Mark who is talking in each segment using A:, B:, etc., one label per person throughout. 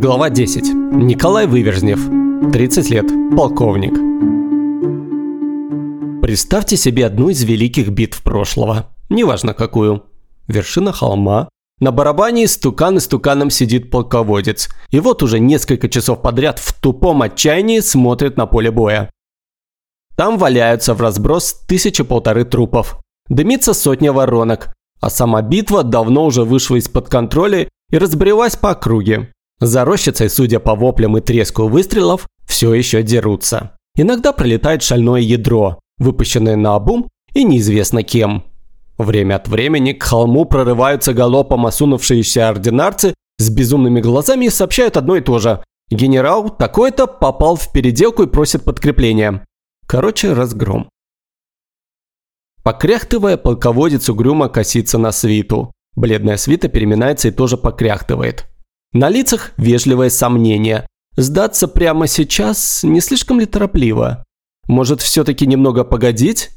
A: Глава 10. Николай Выверзнев. 30 лет. Полковник. Представьте себе одну из великих битв прошлого. Неважно какую. Вершина холма. На барабане стукан и стуканом сидит полководец. И вот уже несколько часов подряд в тупом отчаянии смотрит на поле боя. Там валяются в разброс тысячи-полторы трупов. Дымится сотня воронок. А сама битва давно уже вышла из-под контроля и разбрелась по округе. За рощицей, судя по воплям и треску выстрелов, все еще дерутся. Иногда пролетает шальное ядро, выпущенное на обум и неизвестно кем. Время от времени к холму прорываются галопом осунувшиеся ординарцы с безумными глазами и сообщают одно и то же. Генерал такой-то попал в переделку и просит подкрепления. Короче, разгром. Покряхтывая, полководец угрюмо косится на свиту. Бледная свита переминается и тоже покряхтывает. На лицах вежливое сомнение. Сдаться прямо сейчас не слишком ли торопливо? Может, все-таки немного погодить?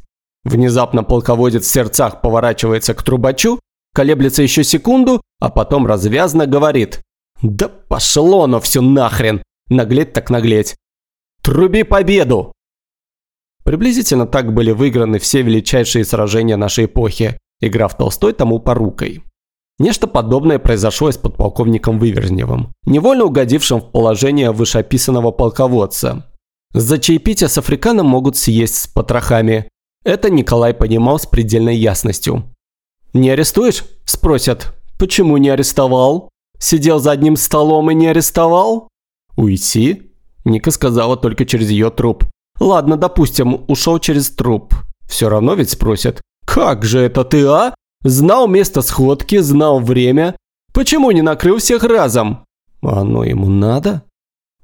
A: Внезапно полководец в сердцах поворачивается к трубачу, колеблется еще секунду, а потом развязно говорит. «Да пошло оно все нахрен! Наглеть так наглеть! Труби победу!» Приблизительно так были выиграны все величайшие сражения нашей эпохи, игра в Толстой тому порукой. Нечто подобное произошло и с подполковником Выверзневым, невольно угодившим в положение вышеописанного полководца. За чаепитие с африканом могут съесть с потрохами. Это Николай понимал с предельной ясностью. «Не арестуешь?» – спросят. «Почему не арестовал? Сидел за одним столом и не арестовал?» «Уйти?» – Ника сказала только через ее труп. «Ладно, допустим, ушел через труп. Все равно ведь спросят. Как же это ты, а? Знал место сходки, знал время. Почему не накрыл всех разом? Оно ему надо?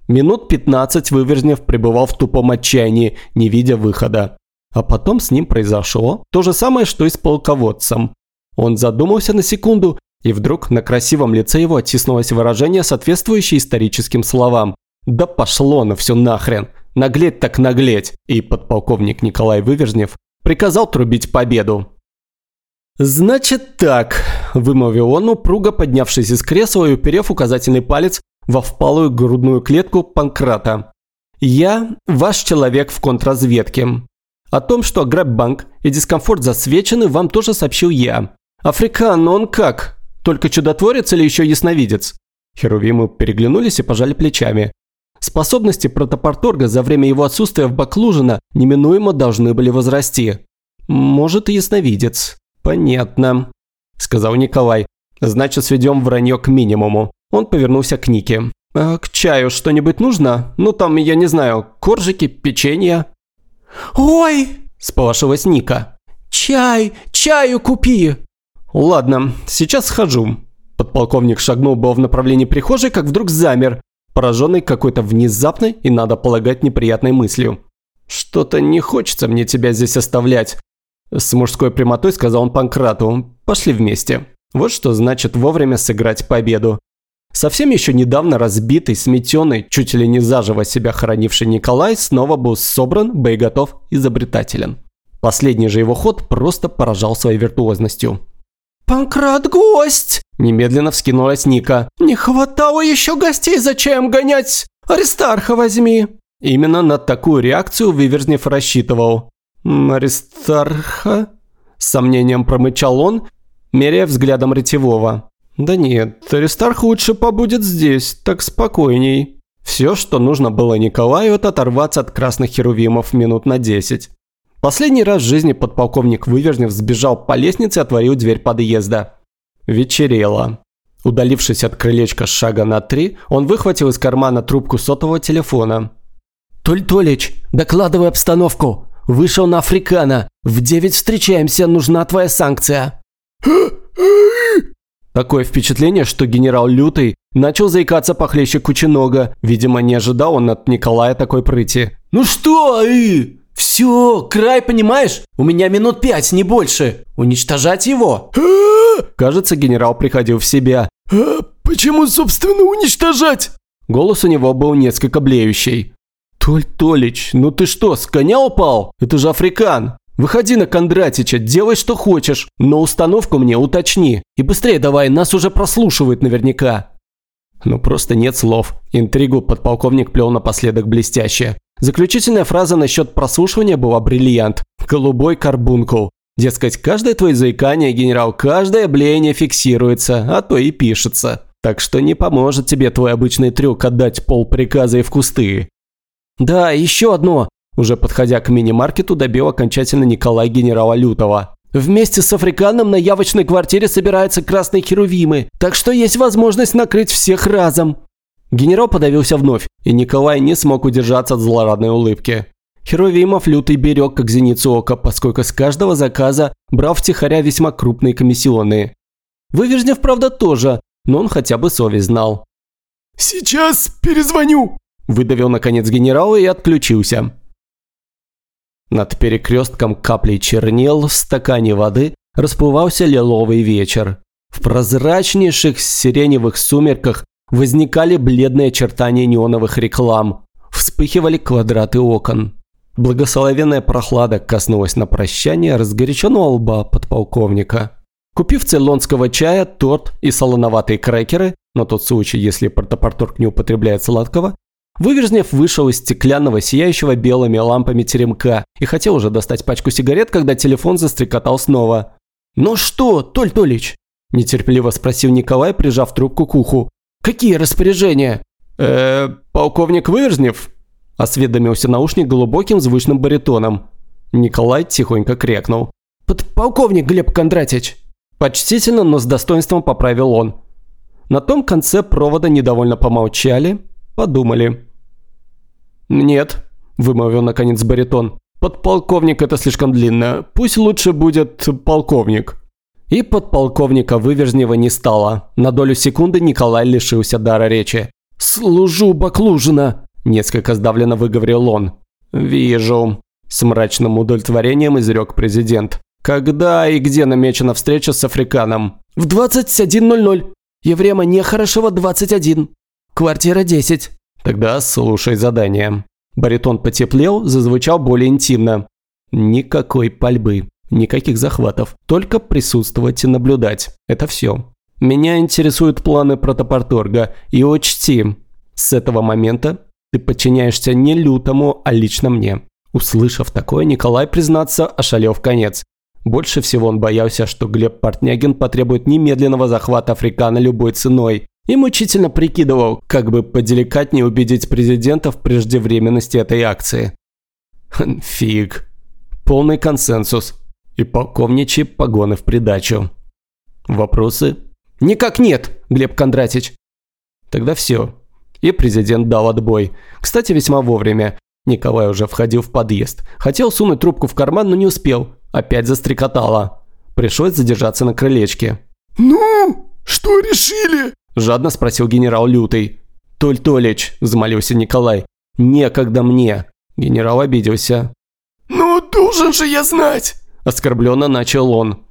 A: Минут 15 Выверзнев пребывал в тупом отчаянии, не видя выхода. А потом с ним произошло то же самое, что и с полководцем. Он задумался на секунду, и вдруг на красивом лице его оттиснулось выражение, соответствующее историческим словам. «Да пошло на все нахрен! Наглеть так наглеть!» И подполковник Николай Выверзнев приказал трубить победу. «Значит так», – вымовил он, упруго поднявшись из кресла и уперев указательный палец во впалую грудную клетку Панкрата. «Я ваш человек в контрразведке. О том, что граббанк и дискомфорт засвечены, вам тоже сообщил я. Африкан, он как? Только чудотворец или еще ясновидец?» Херувимы переглянулись и пожали плечами. Способности протопорторга за время его отсутствия в Баклужина неминуемо должны были возрасти. Может и ясновидец. «Понятно», – сказал Николай. «Значит, сведем вранье к минимуму». Он повернулся к Нике. «А к чаю что-нибудь нужно? Ну там, я не знаю, коржики, печенье?»
B: «Ой!»
A: – сполошилась Ника.
B: «Чай! Чаю купи!»
A: «Ладно, сейчас схожу». Подполковник шагнул был в направлении прихожей, как вдруг замер, пораженный какой-то внезапной и, надо полагать, неприятной мыслью. «Что-то не хочется мне тебя здесь оставлять. С мужской прямотой сказал он Панкрату. «Пошли вместе». Вот что значит вовремя сыграть победу. Совсем еще недавно разбитый, сметенный, чуть ли не заживо себя хоронивший Николай снова был собран, боеготов, изобретателен. Последний же его ход просто поражал своей виртуозностью.
B: «Панкрат, гость!»
A: – немедленно вскинулась Ника.
B: «Не хватало еще гостей за чаем гонять! Аристарха возьми!»
A: Именно на такую реакцию Виверзнев рассчитывал. «Аристарха?» – с сомнением промычал он, меряя взглядом ретевого. «Да нет, Аристарх лучше побудет здесь, так спокойней». Все, что нужно было Николаю, это оторваться от красных херувимов минут на десять. Последний раз в жизни подполковник Выверзнев сбежал по лестнице и отворил дверь подъезда. Вечерело. Удалившись от крылечка шага на три, он выхватил из кармана трубку сотового телефона.
B: «Толь Толич, докладывай обстановку!» Вышел на Африкана. В девять встречаемся, нужна твоя санкция».
A: Такое впечатление, что генерал Лютый начал заикаться похлеще Кучинога. Видимо, не ожидал он от Николая такой прыти.
B: «Ну что, и? Все, край, понимаешь? У меня минут пять, не больше. Уничтожать его?»
A: Кажется, генерал приходил в себя.
B: «А почему, собственно, уничтожать?»
A: Голос у него был несколько блеющий. «Толь Толич, ну ты что, с коня упал? Это же Африкан! Выходи на Кондратича, делай что хочешь, но установку мне уточни. И быстрее давай, нас уже прослушивают наверняка». Ну просто нет слов. Интригу подполковник плел напоследок блестяще. Заключительная фраза насчет прослушивания была бриллиант. Голубой карбункул. Дескать, каждое твое заикание, генерал, каждое блеяние фиксируется, а то и пишется. Так что не поможет тебе твой обычный трюк отдать пол приказа и в кусты.
B: Да, еще одно. Уже подходя к мини-маркету, добил окончательно Николай генерала Лютого. Вместе с Африканом на явочной квартире собираются красные херувимы, так что есть возможность накрыть всех разом. Генерал подавился вновь, и Николай не смог удержаться от злорадной улыбки. Херувимов лютый берег как зеницу ока, поскольку с каждого заказа брал втихаря весьма крупные комиссионные. Вывержнев, правда, тоже, но он хотя бы совесть знал.
C: «Сейчас перезвоню!»
A: – выдавил наконец генерал и отключился. Над перекрестком каплей чернел в стакане воды расплывался лиловый вечер. В прозрачнейших сиреневых сумерках возникали бледные очертания неоновых реклам. Вспыхивали квадраты окон. Благословенная прохлада коснулась на прощание разгоряченного лба подполковника. Купив цейлонского чая, торт и солоноватые крекеры, на тот случай, если протопорторг не употребляет сладкого, Выверзнев вышел из стеклянного, сияющего белыми лампами теремка и хотел уже достать пачку сигарет, когда телефон застрекотал снова.
B: «Ну что, Толь Толич?» – нетерпеливо спросил Николай, прижав трубку к уху. «Какие распоряжения?»
A: э полковник Выверзнев?» – осведомился наушник глубоким звучным баритоном. Николай тихонько крякнул.
B: «Подполковник Глеб Кондратич!»
A: Почтительно, но с достоинством поправил он. На том конце провода недовольно помолчали, подумали. «Нет», – вымовил наконец баритон. «Подполковник – это слишком длинно. Пусть лучше будет полковник». И подполковника Выверзнева не стало. На долю секунды Николай лишился дара речи.
B: «Служу Баклужина», – несколько сдавленно выговорил он.
A: «Вижу», – с мрачным удовлетворением изрек президент. «Когда и где намечена встреча с Африканом?»
B: «В 21.00. Еврема Нехорошего, 21. Квартира 10.
A: Тогда слушай задание. Баритон потеплел, зазвучал более интимно. Никакой пальбы, никаких захватов, только присутствовать и наблюдать. Это все. Меня интересуют планы протопорторга, и учти, с этого момента ты подчиняешься не лютому, а лично мне. Услышав такое, Николай, признаться, ошалел в конец. Больше всего он боялся, что Глеб Портнягин потребует немедленного захвата Африкана любой ценой, и мучительно прикидывал, как бы поделикатнее убедить президента в преждевременности этой акции. Хм, фиг. Полный консенсус. И полковничьи погоны в придачу. Вопросы?
B: Никак нет, Глеб Кондратич.
A: Тогда все. И президент дал отбой. Кстати, весьма вовремя. Николай уже входил в подъезд. Хотел сунуть трубку в карман, но не успел. Опять застрекотало. Пришлось задержаться на крылечке.
C: «Ну, что решили?»
A: Жадно спросил генерал Лютый. «Толь Толич», – взмолился Николай, – «некогда мне». Генерал обиделся.
C: «Ну, должен же я знать!»
A: – оскорбленно начал он.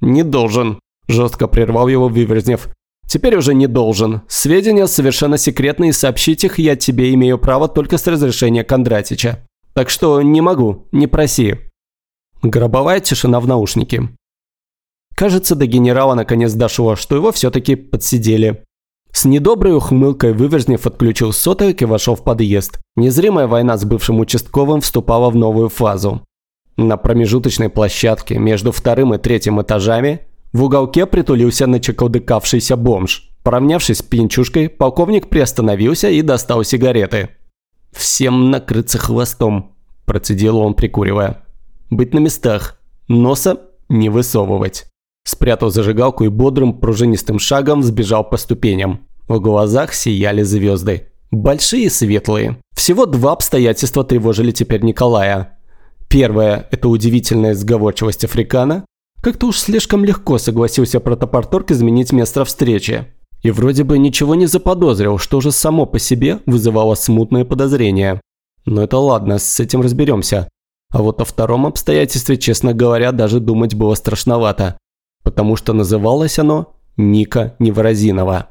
A: «Не должен», – жестко прервал его Виверзнев. «Теперь уже не должен. Сведения совершенно секретные, сообщить их я тебе имею право только с разрешения Кондратича. Так что не могу, не проси». Гробовая тишина в наушнике. Кажется, до генерала наконец дошло, что его все-таки подсидели. С недоброй ухмылкой Выверзнев отключил сотовик и вошел в подъезд. Незримая война с бывшим участковым вступала в новую фазу. На промежуточной площадке между вторым и третьим этажами в уголке притулился начеколдыкавшийся бомж. Поравнявшись с пьянчушкой, полковник приостановился и достал сигареты. «Всем накрыться хвостом», – процедил он, прикуривая. «Быть на местах. Носа не высовывать». Спрятал зажигалку и бодрым пружинистым шагом сбежал по ступеням. В глазах сияли звезды. Большие и светлые. Всего два обстоятельства тревожили теперь Николая. Первое – это удивительная сговорчивость Африкана. Как-то уж слишком легко согласился протопорторг изменить место встречи. И вроде бы ничего не заподозрил, что же само по себе вызывало смутное подозрение. Но это ладно, с этим разберемся. А вот о втором обстоятельстве, честно говоря, даже думать было страшновато потому что называлось оно Ника Неворозинова.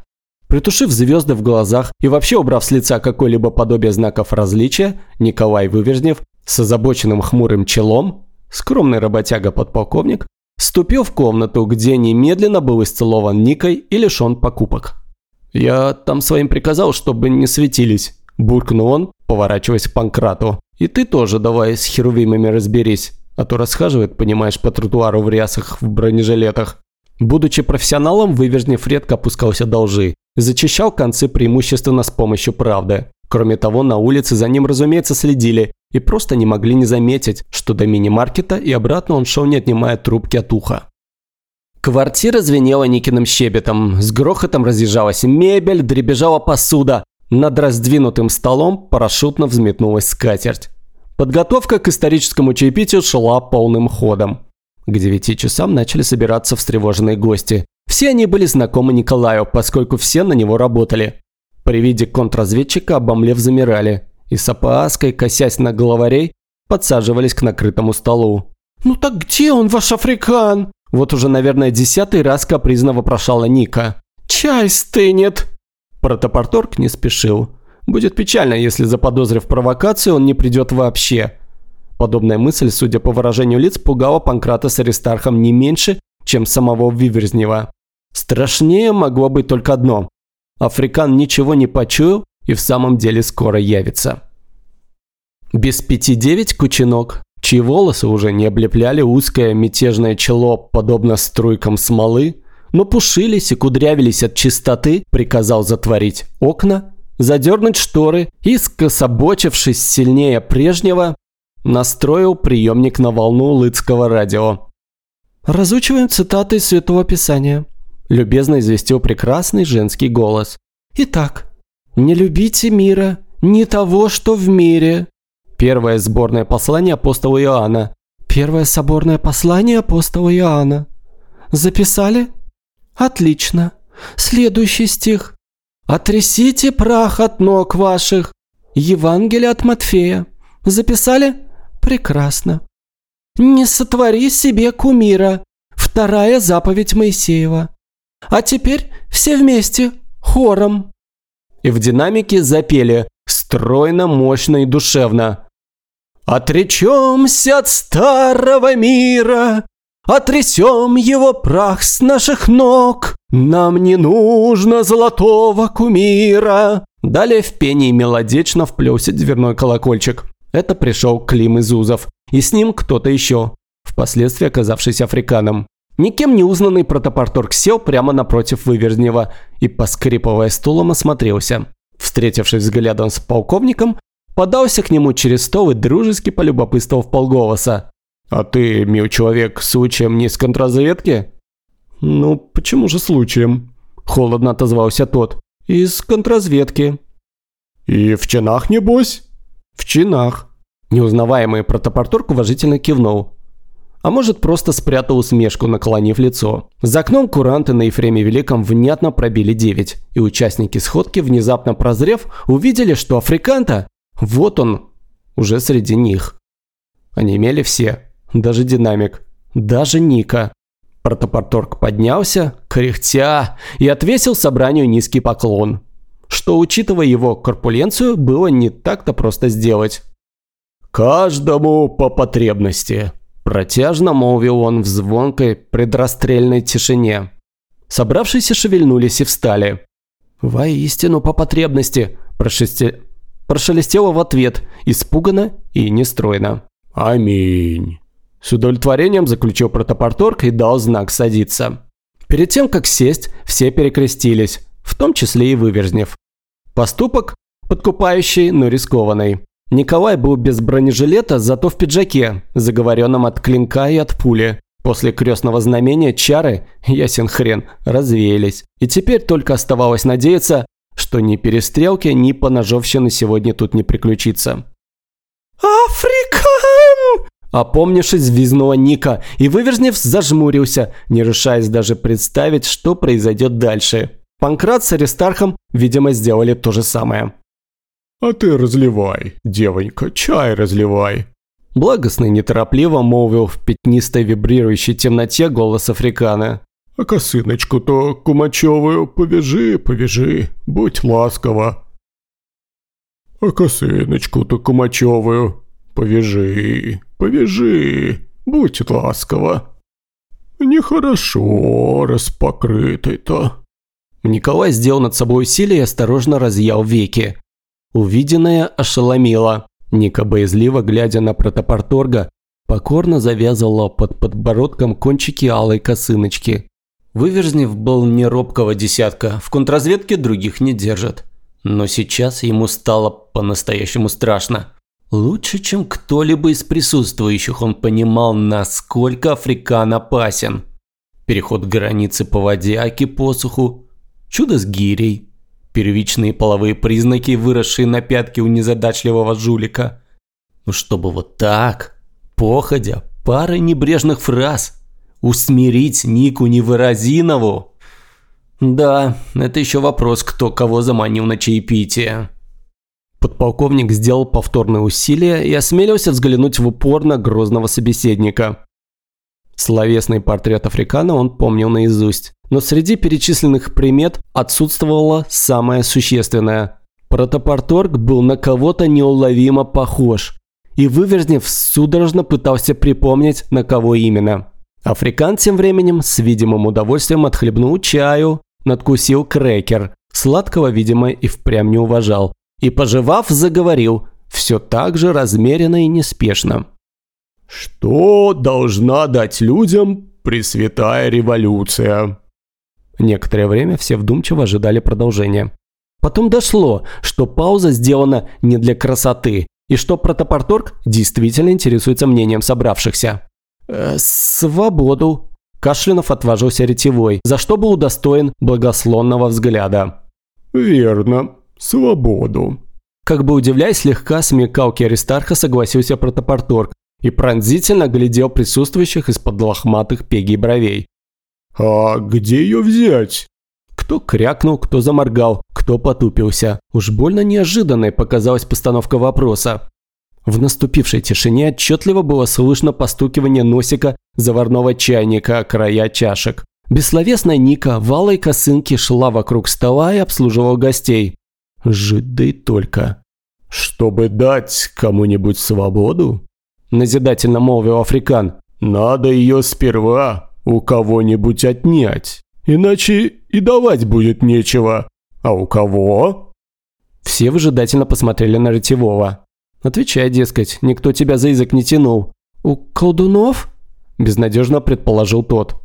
A: Притушив звезды в глазах и вообще убрав с лица какое-либо подобие знаков различия, Николай Вывержнев с озабоченным хмурым челом, скромный работяга-подполковник, вступил в комнату, где немедленно был исцелован Никой и лишен покупок. «Я там своим приказал, чтобы не светились», – буркнул он, поворачиваясь к Панкрату. «И ты тоже давай с херувимами разберись, а то расхаживает, понимаешь, по тротуару в рясах, в бронежилетах». Будучи профессионалом, Вывержнев редко опускался до лжи. Зачищал концы преимущественно с помощью правды. Кроме того, на улице за ним, разумеется, следили и просто не могли не заметить, что до мини-маркета и обратно он шел, не отнимая трубки от уха. Квартира звенела Никиным щебетом, с грохотом разъезжалась мебель, дребезжала посуда. Над раздвинутым столом парашютно взметнулась скатерть. Подготовка к историческому чаепитию шла полным ходом. К девяти часам начали собираться встревоженные гости. Все они были знакомы Николаю, поскольку все на него работали. При виде контрразведчика обомлев замирали и с опаской, косясь на главарей, подсаживались к накрытому столу. «Ну так где он, ваш африкан?» Вот уже, наверное, десятый раз капризно вопрошала Ника. «Чай стынет!» Протопорторг не спешил. Будет печально, если заподозрив провокацию, он не придет вообще. Подобная мысль, судя по выражению лиц, пугала Панкрата с Аристархом не меньше, чем самого Виверзнева. Страшнее могло быть только одно. Африкан ничего не почуял и в самом деле скоро явится. Без пяти девять кучинок, чьи волосы уже не облепляли узкое мятежное чело, подобно струйкам смолы, но пушились и кудрявились от чистоты, приказал затворить окна, задернуть шторы и, скособочившись сильнее прежнего, настроил приемник на волну лыцкого радио. «Разучиваем цитаты из Святого Писания», – любезно известил прекрасный женский голос. «Итак, не любите мира, не того, что в мире». Первое сборное послание апостола Иоанна. Первое соборное послание апостола Иоанна. Записали? Отлично. Следующий стих. «Отрясите прах от ног ваших». Евангелие от Матфея. Записали? Прекрасно. «Не сотвори себе кумира». Вторая заповедь Моисеева. А теперь все вместе, хором. И в динамике запели стройно, мощно и душевно. «Отречемся от старого мира, Отрясем его прах с наших ног, Нам не нужно золотого кумира». Далее в пении мелодично вплелся дверной колокольчик. Это пришел Клим Изузов, и с ним кто-то еще, впоследствии оказавшийся африканом. Никем не узнанный протопорторг сел прямо напротив Выверзнева и, поскрипывая стулом, осмотрелся. Встретившись взглядом с полковником, подался к нему через стол и дружески полюбопытствовал в полголоса. «А ты, мил человек, случаем не с контрразведки?» «Ну, почему же случаем?» – холодно отозвался тот. «Из контрразведки». «И в чинах, небось?» «В чинах». Неузнаваемый протопорторг уважительно кивнул. А может, просто спрятал усмешку, наклонив лицо. За окном куранты на Ефреме Великом внятно пробили 9, и участники сходки, внезапно прозрев, увидели, что африканта, вот он, уже среди них. Они имели все, даже динамик, даже Ника. Протопорторг поднялся, кряхтя, и отвесил собранию низкий поклон. Что, учитывая его корпуленцию, было не так-то просто сделать. «Каждому по потребности», Протяжно молвил он в звонкой предрастрельной тишине. Собравшиеся шевельнулись и встали. «Воистину по потребности!» прошесте... прошелестело в ответ, испуганно и нестройно. «Аминь!» С удовлетворением заключил протопорторг и дал знак садиться. Перед тем, как сесть, все перекрестились, в том числе и Выверзнев. Поступок подкупающий, но рискованный. Николай был без бронежилета, зато в пиджаке, заговоренном от клинка и от пули. После крестного знамения чары, ясен хрен, развеялись. И теперь только оставалось надеяться, что ни перестрелки, ни поножовщины сегодня тут не приключится.
B: «Африкан!»
A: Опомнившись, визнула Ника и, выверзнев, зажмурился, не решаясь даже представить, что произойдет дальше. Панкрат с Аристархом, видимо, сделали то же самое.
C: «А ты разливай, девонька, чай разливай».
A: Благостно и неторопливо молвил в пятнистой вибрирующей темноте голос Африкана.
C: «А косыночку-то кумачевую повяжи, повяжи, будь ласкова». «А косыночку-то кумачевую повяжи, повяжи, будь ласкова». «Нехорошо распокрытый-то».
A: Николай сделал над собой усилие и осторожно разъял веки. Увиденное ошеломило. Ника, боязливо глядя на протопорторга, покорно завязывала под подбородком кончики алой косыночки. Выверзнев был не робкого десятка, в контрразведке других не держат. Но сейчас ему стало по-настоящему страшно. Лучше, чем кто-либо из присутствующих, он понимал, насколько Африкан опасен. Переход границы по воде, аки посуху, чудо с гирей, первичные половые признаки, выросшие на пятки у незадачливого жулика. Ну чтобы вот так, походя, парой небрежных фраз, усмирить Нику Невыразинову. Да, это еще вопрос, кто кого заманил на чаепитие. Подполковник сделал повторное усилие и осмелился взглянуть в упор на грозного собеседника. Словесный портрет Африкана он помнил наизусть, но среди перечисленных примет отсутствовало самое существенное. Протопорторг был на кого-то неуловимо похож, и Выверзнев судорожно пытался припомнить, на кого именно. Африкан тем временем с видимым удовольствием отхлебнул чаю, надкусил крекер, сладкого, видимо, и впрямь не уважал, и, пожевав, заговорил, все так же размеренно и неспешно.
C: «Что должна дать людям Пресвятая Революция?»
A: Некоторое время все вдумчиво ожидали продолжения. Потом дошло, что пауза сделана не для красоты, и что протопорторг действительно интересуется мнением собравшихся. «Э, «Свободу», – Кашлянов отважился ретевой, за что был удостоен благословного взгляда.
C: «Верно свободу».
A: Как бы удивляясь слегка смекалки Аристарха, согласился протопорторг и пронзительно глядел присутствующих из-под лохматых пегий бровей.
C: «А где ее взять?»
A: Кто крякнул, кто заморгал, кто потупился. Уж больно неожиданной показалась постановка вопроса. В наступившей тишине отчетливо было слышно постукивание носика заварного чайника о края чашек. Бессловесная Ника в алой косынке шла вокруг стола и обслуживала гостей. Жить да и только.
C: «Чтобы дать кому-нибудь свободу?»
A: Назидательно молвил Африкан.
C: «Надо ее сперва у кого-нибудь отнять, иначе и давать будет нечего. А у кого?»
A: Все выжидательно посмотрели на Ретевого. Отвечай, дескать, никто тебя за язык не тянул. «У колдунов?» – безнадежно предположил тот.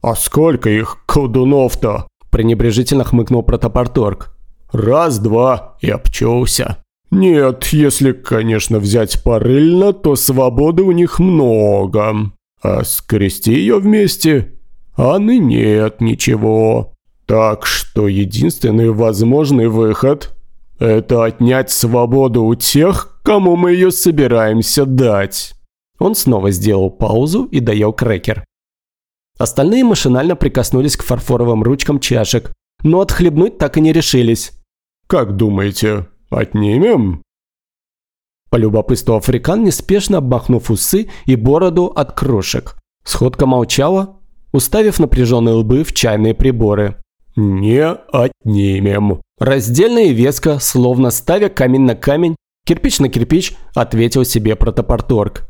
C: «А сколько их колдунов-то?»
A: – пренебрежительно хмыкнул протопорторг.
C: Раз-два и обчелся. Нет, если, конечно, взять порыльно, то свободы у них много. А скрести ее вместе, а ны нет ничего. Так что единственный возможный выход – это отнять свободу у тех, кому мы ее собираемся дать.
A: Он снова сделал паузу и доел крекер. Остальные машинально прикоснулись к фарфоровым ручкам чашек, но отхлебнуть так и не решились.
C: «Как думаете, отнимем?»
A: Полюбопытствовал Африкан, неспешно обмахнув усы и бороду от крошек. Сходка молчала, уставив напряженные лбы в чайные приборы.
C: «Не отнимем».
A: Раздельно и веско, словно ставя камень на камень, кирпич на кирпич, ответил себе протопорторг.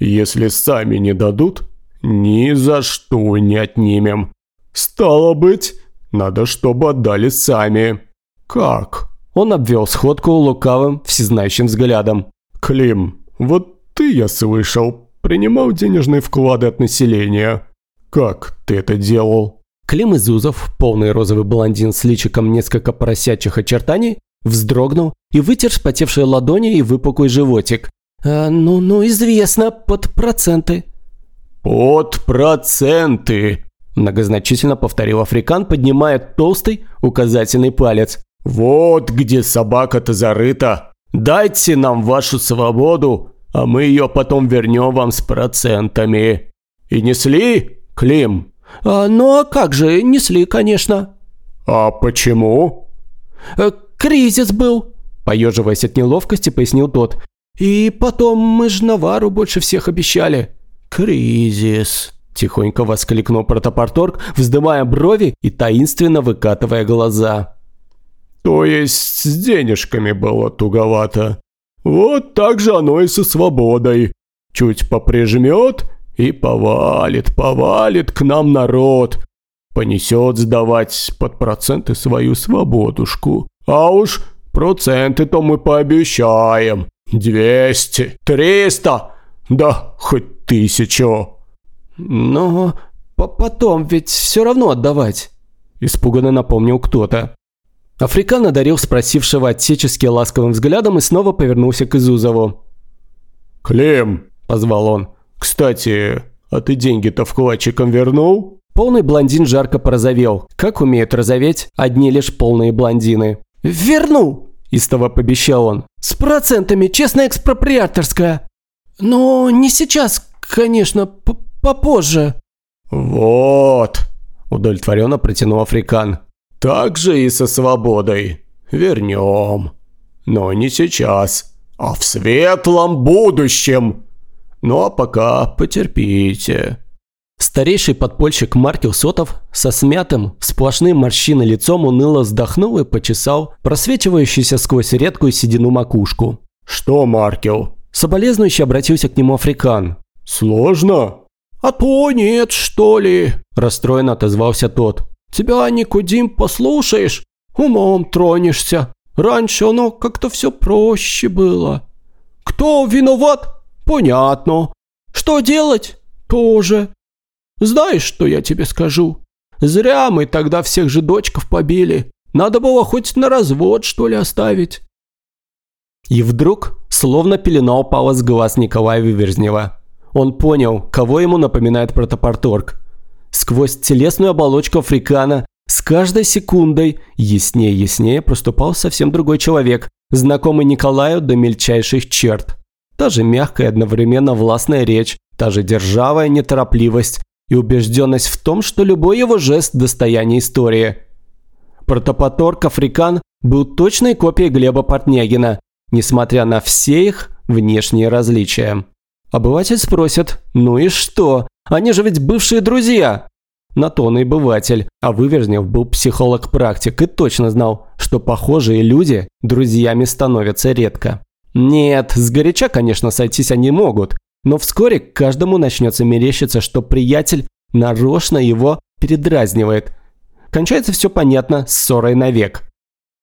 C: «Если сами не дадут, ни за что не отнимем. Стало быть, надо, чтобы отдали сами». «Как?»
A: Он обвел сходку лукавым, всезнающим взглядом.
C: «Клим, вот ты, я слышал, принимал денежные вклады от населения. Как ты это делал?»
A: Клим Изузов, полный розовый блондин с личиком несколько поросячьих очертаний, вздрогнул и вытер спотевшие ладони и выпуклый животик. «А, ну, ну, известно, под проценты».
C: «Под проценты», –
A: многозначительно повторил Африкан, поднимая толстый указательный палец.
C: «Вот где собака-то зарыта. Дайте нам вашу свободу, а мы ее потом вернем вам с процентами. И несли, Клим?»
A: а, «Ну а как же, несли, конечно».
C: «А почему?»
A: «Э, «Кризис был», – поеживаясь от неловкости, пояснил тот. «И потом мы ж Навару больше всех обещали».
C: «Кризис», –
A: тихонько воскликнул протопорторг, вздымая брови и таинственно выкатывая глаза.
C: То есть с денежками было туговато. Вот так же оно и со свободой. Чуть поприжмет и повалит, повалит к нам народ. понесет сдавать под проценты свою свободушку. А уж проценты-то мы пообещаем. Двести, триста, да хоть тысячу.
B: Но по потом ведь все равно отдавать. Испуганно напомнил кто-то. Африкан одарил спросившего отечески ласковым взглядом и снова повернулся к Изузову.
C: «Клим!» – позвал он. «Кстати, а ты деньги-то вкладчикам вернул?»
B: Полный блондин жарко порозовел. Как умеют розоветь одни лишь полные блондины. «Верну!» – истово пообещал он. «С процентами, честно экспроприаторская. Но не сейчас, конечно, попозже».
C: «Вот!» – удовлетворенно протянул Африкан. «Так же и со свободой. Вернем. Но не сейчас, а в светлом будущем. Ну а пока потерпите».
B: Старейший подпольщик Маркел Сотов со смятым, сплошным морщиной лицом уныло вздохнул и почесал просвечивающуюся сквозь редкую седину макушку.
C: «Что, Маркел?»
B: Соболезнующий обратился к нему Африкан.
C: «Сложно?»
A: «А то нет, что ли?» – расстроенно отозвался тот. «Тебя, Никудим, послушаешь, умом тронешься. Раньше оно как-то все проще было. Кто виноват? Понятно. Что делать? Тоже. Знаешь, что я тебе скажу? Зря мы тогда всех же дочков побили. Надо было хоть на развод, что ли, оставить.
B: И вдруг, словно пелена упала с глаз Николая Виверзнева. Он понял, кого ему напоминает протопорторг. Сквозь телесную оболочку африкана с каждой секундой яснее яснее проступал совсем другой человек, знакомый Николаю до мельчайших черт. Та же мягкая одновременно властная речь, та же державая неторопливость, и убежденность в том, что любой его жест – достояние истории. Протопоторг Африкан был точной копией Глеба Портнягина, несмотря на все их внешние различия. Обыватель спросит, ну и что? Они же ведь бывшие друзья. На то он и быватель, а Выверзнев был психолог-практик и точно знал, что похожие люди друзьями становятся редко. Нет, сгоряча, конечно, сойтись они могут, но вскоре каждому начнется мерещиться, что приятель нарочно его передразнивает. Кончается все понятно ссорой навек.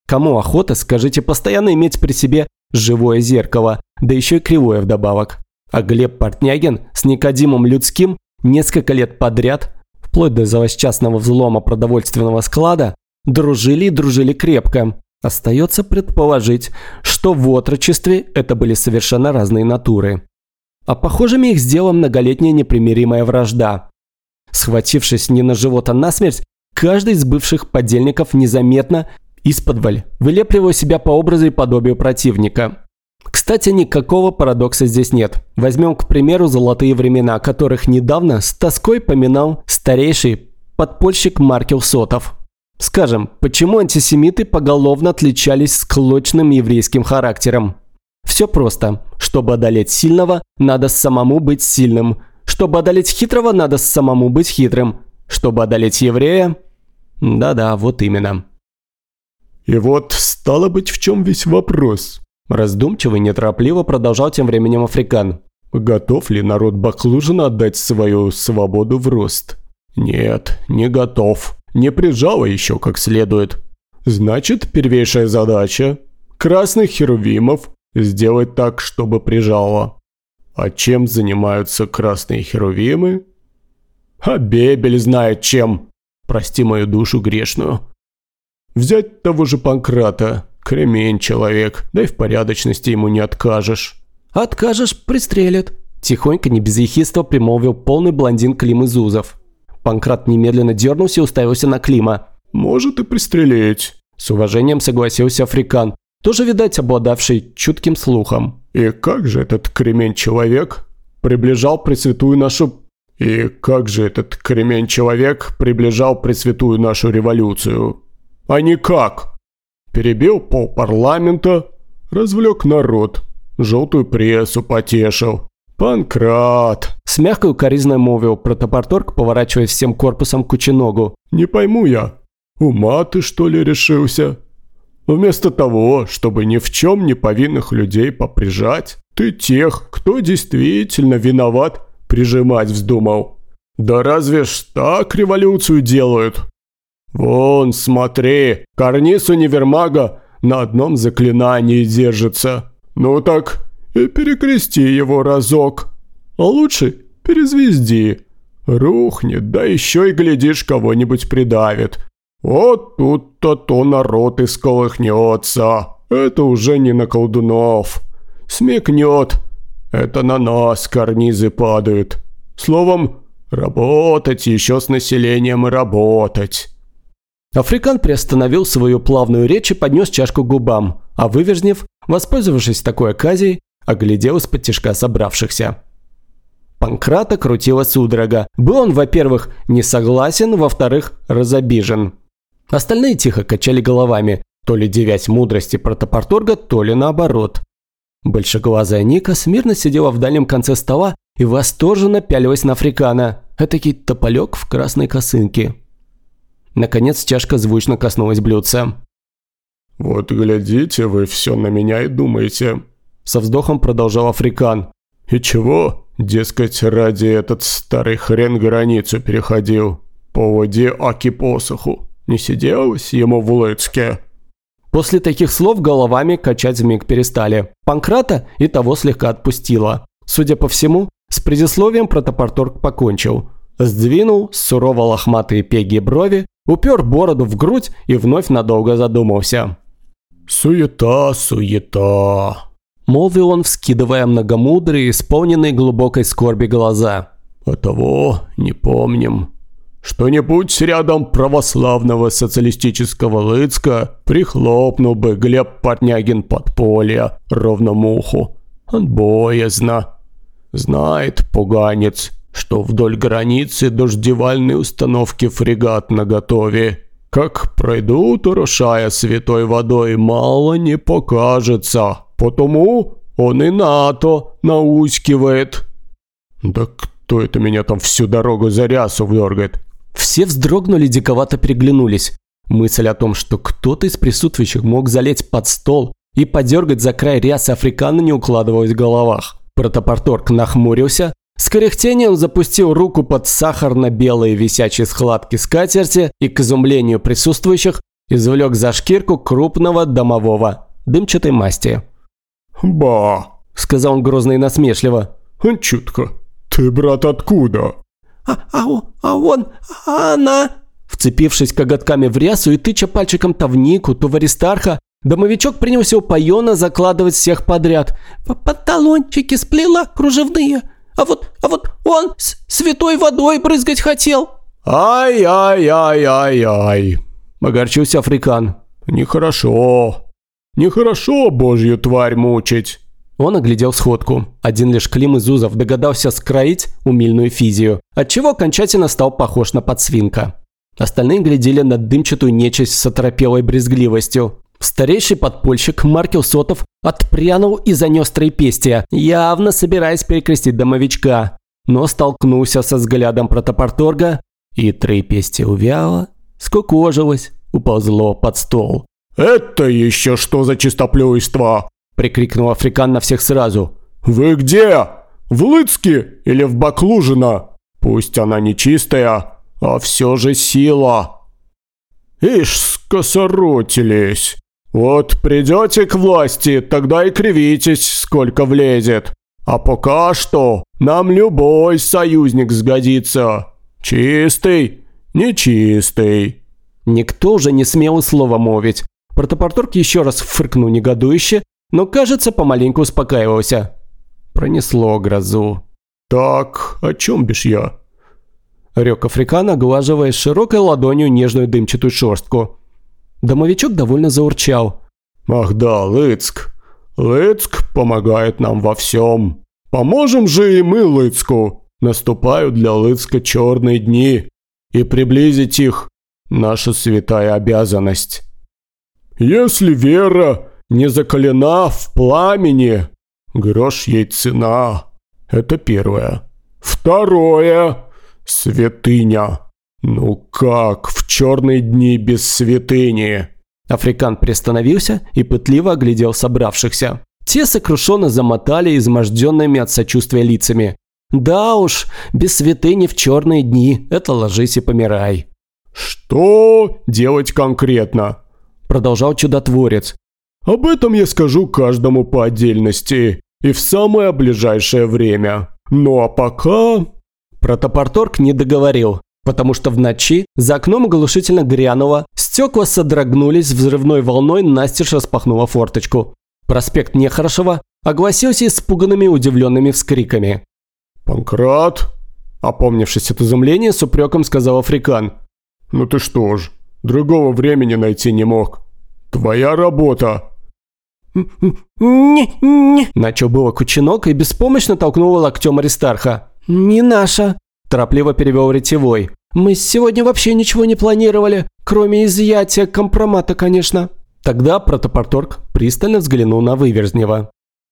B: Кому охота, скажите, постоянно иметь при себе живое зеркало, да еще и кривое вдобавок. А Глеб Портнягин с Никодимом Людским несколько лет подряд, вплоть до злосчастного взлома продовольственного склада, дружили и дружили крепко. Остается предположить, что в отрочестве это были совершенно разные натуры. А похожими их сделала многолетняя непримиримая вражда. Схватившись не на живот, а на смерть, каждый из бывших подельников незаметно, исподволь, вылепливал себя по образу и подобию противника. Кстати, никакого парадокса здесь нет. Возьмем, к примеру, золотые времена, которых недавно с тоской поминал старейший подпольщик Маркел Сотов. Скажем, почему антисемиты поголовно отличались склочным еврейским характером? Все просто. Чтобы одолеть сильного, надо самому быть сильным. Чтобы одолеть хитрого, надо самому быть хитрым. Чтобы одолеть еврея... Да-да, вот именно.
C: И вот, стало быть, в чем весь вопрос.
B: Раздумчиво и неторопливо продолжал тем временем Африкан.
C: Готов ли народ Баклужина отдать свою свободу в рост? Нет, не готов. Не прижало еще как следует. Значит, первейшая задача – красных херувимов Сделать так, чтобы прижало. А чем занимаются красные херувимы? А Бебель знает чем. Прости мою душу грешную. Взять того же Панкрата. Кремень человек, да и в порядочности ему не откажешь.
B: Откажешь – пристрелят. Тихонько, не без ехидства, примолвил полный блондин Клим Изузов. Панкрат немедленно дернулся и уставился на Клима.
C: «Может и пристрелить», –
B: с уважением согласился Африкан, тоже, видать, обладавший чутким слухом.
C: «И как же этот кремень-человек приближал Пресвятую нашу... И как же этот кремень-человек приближал Пресвятую нашу революцию? А никак! Перебил пол парламента, развлек народ, желтую прессу потешил. «Панкрат!»
B: С мягкой укоризной молвил протопорторг, поворачиваясь всем корпусом к ученогу.
C: «Не пойму я, ума ты что ли решился? Вместо того, чтобы ни в чем не повинных людей поприжать, ты тех, кто действительно виноват, прижимать вздумал. Да разве ж так революцию делают? Вон, смотри, карниз универмага на одном заклинании держится. Ну так и перекрести его разок. А лучше перезвезди. Рухнет, да еще и, глядишь, кого-нибудь придавит. Вот тут-то то народ и сколыхнется. Это уже не на колдунов. Смекнет. Это на нас карнизы падают. Словом, работать еще с населением и работать.
A: Африкан приостановил свою плавную речь и поднес чашку к губам, а Выверзнев, воспользовавшись такой оказией, оглядел из-под тяжка собравшихся. Панкрата крутила судорога. Был он, во-первых, не согласен, во-вторых, разобижен. Остальные тихо качали головами, то ли девять мудрости протопорторга, то ли наоборот. Большеглазая Ника смирно сидела в дальнем конце стола и восторженно пялилась на Африкана, этакий тополек в красной косынке. Наконец чашка звучно коснулась блюдца.
C: «Вот глядите, вы все на меня и думаете», – со вздохом продолжал Африкан. «И чего? Дескать, ради этот старый хрен границу переходил. По воде аки посоху. Не сиделось ему в Лыцке?»
A: После таких слов головами качать змеек перестали. Панкрата и того слегка отпустила. Судя по всему, с предисловием протопорторг покончил. Сдвинул сурово лохматые пеги брови упер бороду в грудь и вновь надолго задумался.
C: «Суета, суета», –
A: молвил он, вскидывая многомудрые, исполненные глубокой скорби глаза.
C: «А того не помним. Что-нибудь рядом православного социалистического Лыцка прихлопнул бы Глеб Портнягин подполья, ровно муху. Он боязно. Знает, пуганец, что вдоль границы дождевальной установки фрегат наготове. Как пройдут, урушая святой водой, мало не покажется. Потому он и НАТО наускивает. Да кто это меня там всю дорогу за рясу вдергает?
A: Все вздрогнули, диковато переглянулись. Мысль о том, что кто-то из присутствующих мог залезть под стол и подергать за край рясы африкана не укладывалась в головах. Протопорторг нахмурился, с кряхтением запустил руку под сахарно-белые висячие складки скатерти и, к изумлению присутствующих, извлек за шкирку крупного домового дымчатой масти.
C: «Ба!»
A: – сказал он грозно и насмешливо.
C: «Чутко. Ты, брат, откуда?»
B: «А, а, а он, а она...»
A: Вцепившись коготками в рясу и тыча пальчиком то в Нику, то в Аристарха, домовичок принялся упоенно закладывать всех подряд.
B: «Панталончики сплела кружевные, а вот, а вот он с святой водой брызгать хотел.
C: Ай-ай-ай-ай-ай. Огорчился Африкан. Нехорошо. Нехорошо божью тварь мучить.
A: Он оглядел сходку. Один лишь Клим из Узов догадался скроить умильную физию, отчего окончательно стал похож на подсвинка. Остальные глядели на дымчатую нечисть с оторопелой брезгливостью. Старейший подпольщик Маркел Сотов отпрянул и занес троепестия, явно собираясь перекрестить домовичка, но столкнулся со взглядом протопорторга, и троепестие увяло, скукожилось, уползло под стол.
C: «Это еще что за чистоплюйство?»
A: – прикрикнул Африкан на всех сразу.
C: «Вы где? В Лыцке или в Баклужино? Пусть она не чистая, а все же сила». «Ишь, скосоротились!» Вот придете к власти, тогда и кривитесь, сколько влезет. А пока что нам любой союзник сгодится. Чистый, нечистый».
A: Никто уже не смел и слова мовить. Протопорторг еще раз фыркнул негодующе, но, кажется, помаленьку успокаивался. Пронесло грозу.
C: «Так, о чем бишь я?»
A: Рек Африкан, оглаживая широкой ладонью нежную дымчатую шерстку. Домовичок довольно заурчал.
C: «Ах да, Лыцк. Лыцк помогает нам во всем. Поможем же и мы Лыцку. Наступают для Лыцка черные дни. И приблизить их – наша святая обязанность. Если вера не закалена в пламени, грош ей цена. Это первое. Второе – святыня. «Ну как в черные дни без святыни?»
A: Африкан приостановился и пытливо оглядел собравшихся. Те сокрушенно замотали изможденными от сочувствия лицами.
B: Да уж, без святыни в черные дни. Это ложись и помирай.
C: «Что делать конкретно?»
B: Продолжал чудотворец.
C: «Об этом я скажу каждому по отдельности и в самое ближайшее время. Ну а пока...»
B: Протопорторг не договорил, потому что в ночи за окном оглушительно грянуло, стекла содрогнулись взрывной волной, настежь распахнула форточку. Проспект Нехорошего огласился испуганными удивленными вскриками.
C: «Панкрат!» Опомнившись от изумления, с упреком сказал Африкан. «Ну ты что ж, другого времени найти не мог. Твоя работа!»
B: «Не-не!» Начал было Кучинок и беспомощно толкнул локтем Аристарха. «Не наша!» – торопливо перевел ретевой. «Мы сегодня вообще ничего не планировали, кроме изъятия компромата, конечно». Тогда протопорторг пристально взглянул на Выверзнева.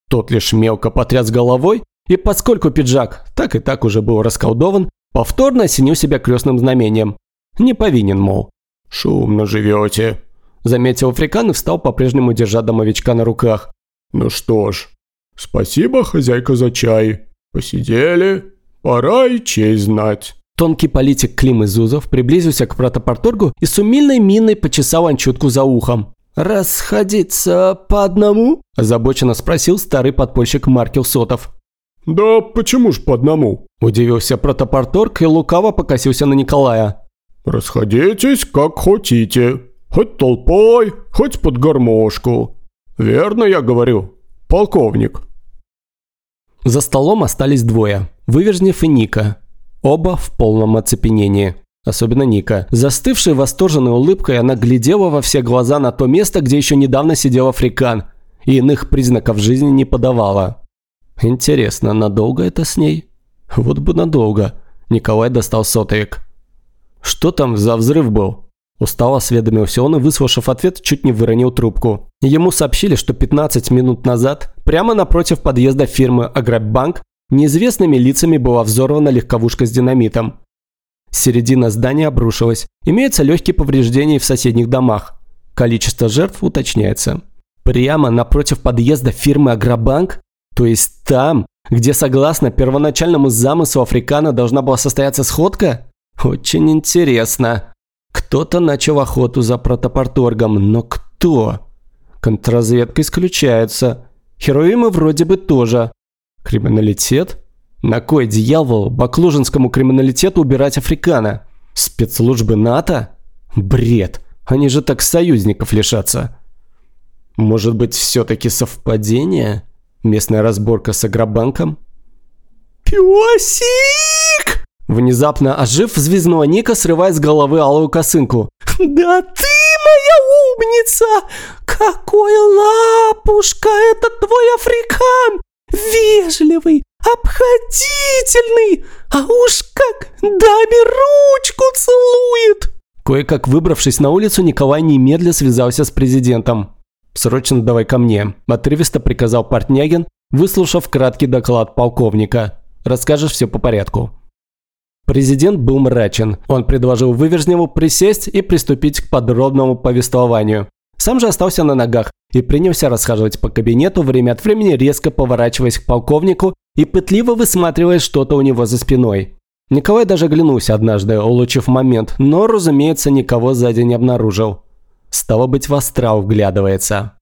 B: Тот лишь мелко потряс головой, и поскольку пиджак так и так уже был расколдован, повторно осенил себя крестным знамением. Не повинен, мол.
C: «Шумно живете», – заметил Африкан и встал по-прежнему держа домовичка на руках. «Ну что ж, спасибо, хозяйка, за чай. Посидели, пора и честь знать».
B: Тонкий политик Клим Изузов приблизился к протопорторгу и с умильной миной почесал анчутку за ухом. «Расходиться по одному?» – озабоченно спросил старый подпольщик Маркел Сотов.
C: «Да почему ж по одному?»
B: – удивился протопорторг и лукаво покосился на Николая.
C: «Расходитесь, как хотите. Хоть толпой, хоть под гармошку. Верно я говорю, полковник».
B: За столом остались двое – Вывержнев и Ника. Оба в полном оцепенении. Особенно Ника. Застывшей восторженной улыбкой она глядела во все глаза на то место, где еще недавно сидел Африкан, и иных признаков жизни не подавала. Интересно, надолго это с ней? Вот бы надолго. Николай достал сотовик. «Что там за взрыв был?» Устало осведомился он и, выслушав ответ, чуть не выронил трубку. Ему сообщили, что 15 минут назад, прямо напротив подъезда фирмы «Агробанк», неизвестными лицами была взорвана легковушка с динамитом. Середина здания обрушилась. Имеются легкие повреждения в соседних домах. Количество жертв уточняется. Прямо напротив подъезда фирмы «Агробанк»? То есть там, где, согласно первоначальному замыслу Африкана, должна была состояться сходка? Очень интересно. Кто-то начал охоту за протопорторгом, но кто? Контрразведка исключается. Хероимы вроде бы тоже. Криминалитет? На кой дьявол баклужинскому криминалитету убирать Африкана? Спецслужбы НАТО? Бред. Они же так союзников лишатся. Может быть, все-таки совпадение? Местная разборка с Агробанком? «Песик!» Внезапно ожив, взвизнула Ника, срывая с головы алую косынку. «Да ты моя умница! Какой лапушка! Это твой африкан! Вежливый, обходительный! А уж как даме ручку целует!» Кое-как выбравшись на улицу, Николай немедля связался с президентом. «Срочно давай ко мне», – отрывисто приказал Портнягин, выслушав краткий доклад полковника. «Расскажешь все по порядку». Президент был мрачен. Он предложил Вывержневу присесть и приступить к подробному повествованию. Сам же остался на ногах и принялся расхаживать по кабинету, время от времени резко поворачиваясь к полковнику и пытливо высматривая что-то у него за спиной. Николай даже оглянулся однажды, улучив момент, но, разумеется, никого сзади не обнаружил. Стало быть, в астрал вглядывается.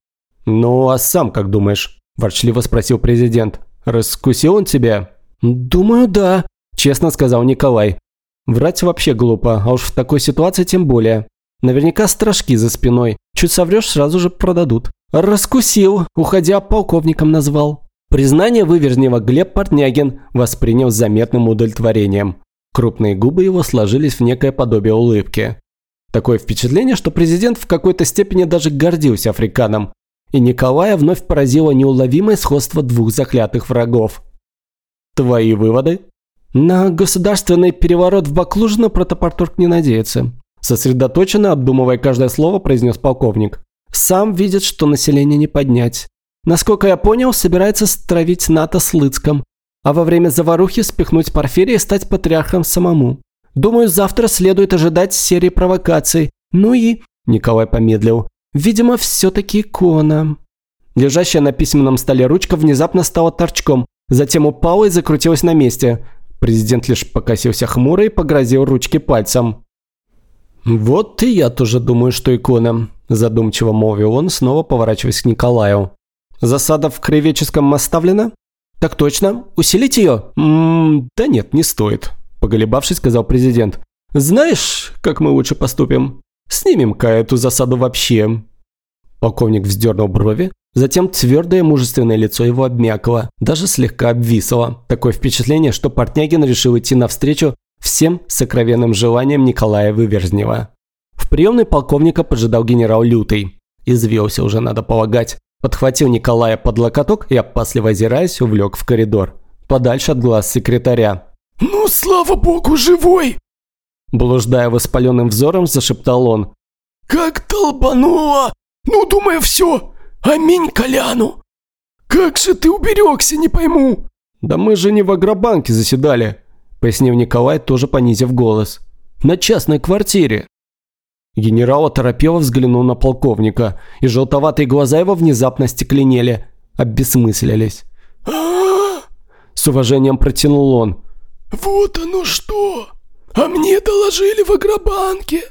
B: «Ну, а сам как думаешь?» – ворчливо спросил президент. «Раскусил он тебя?» «Думаю, да», Честно сказал Николай. Врать вообще глупо, а уж в такой ситуации тем более. Наверняка стражки за спиной. Чуть соврешь, сразу же продадут. Раскусил, уходя полковником назвал. Признание выверзнего Глеб Портнягин воспринял с заметным удовлетворением. Крупные губы его сложились в некое подобие улыбки. Такое впечатление, что президент в какой-то степени даже гордился африканом. И Николая вновь поразило неуловимое сходство двух заклятых врагов. «Твои выводы?» На государственный переворот в Баклужино протопорторг не надеется. Сосредоточенно, обдумывая каждое слово, произнес полковник. Сам видит, что население не поднять. Насколько я понял, собирается стравить НАТО с Лыцком, а во время заварухи спихнуть Порфирия и стать патриархом самому. Думаю, завтра следует ожидать серии провокаций. Ну и... Николай помедлил. Видимо, все-таки икона. Лежащая на письменном столе ручка внезапно стала торчком,
A: Затем упала и закрутилась на месте. Президент лишь покосился хмуро и погрозил ручки пальцем. «Вот и я тоже думаю, что икона», – задумчиво молвил он, снова поворачиваясь к Николаю. «Засада в Кривеческом оставлена?» «Так точно. Усилить ее?» М -м «Да нет, не стоит», – поголебавшись, сказал президент. «Знаешь, как мы лучше поступим? Снимем-ка эту засаду вообще». Полковник вздернул брови, затем твердое мужественное лицо его обмякло, даже слегка обвисло. Такое впечатление, что Портнягин решил идти навстречу всем сокровенным желаниям Николая Выверзнева. В приемной полковника поджидал генерал Лютый. Извелся уже, надо полагать. Подхватил Николая под локоток и, опасливо озираясь, увлек в коридор. Подальше от глаз секретаря.
B: «Ну, слава богу, живой!»
A: Блуждая воспаленным взором, зашептал он.
B: «Как долбануло! Ну, думаю, все! Аминь Коляну! Как же ты уберегся, не пойму!»
A: «Да мы же не в Агробанке заседали», – пояснил Николай, тоже понизив голос. «На частной квартире». Генерал оторопело взглянул на полковника, и желтоватые глаза его внезапно стекленели, обессмыслились.
B: а
A: С уважением протянул он.
B: «Вот оно что! А мне доложили в Агробанке!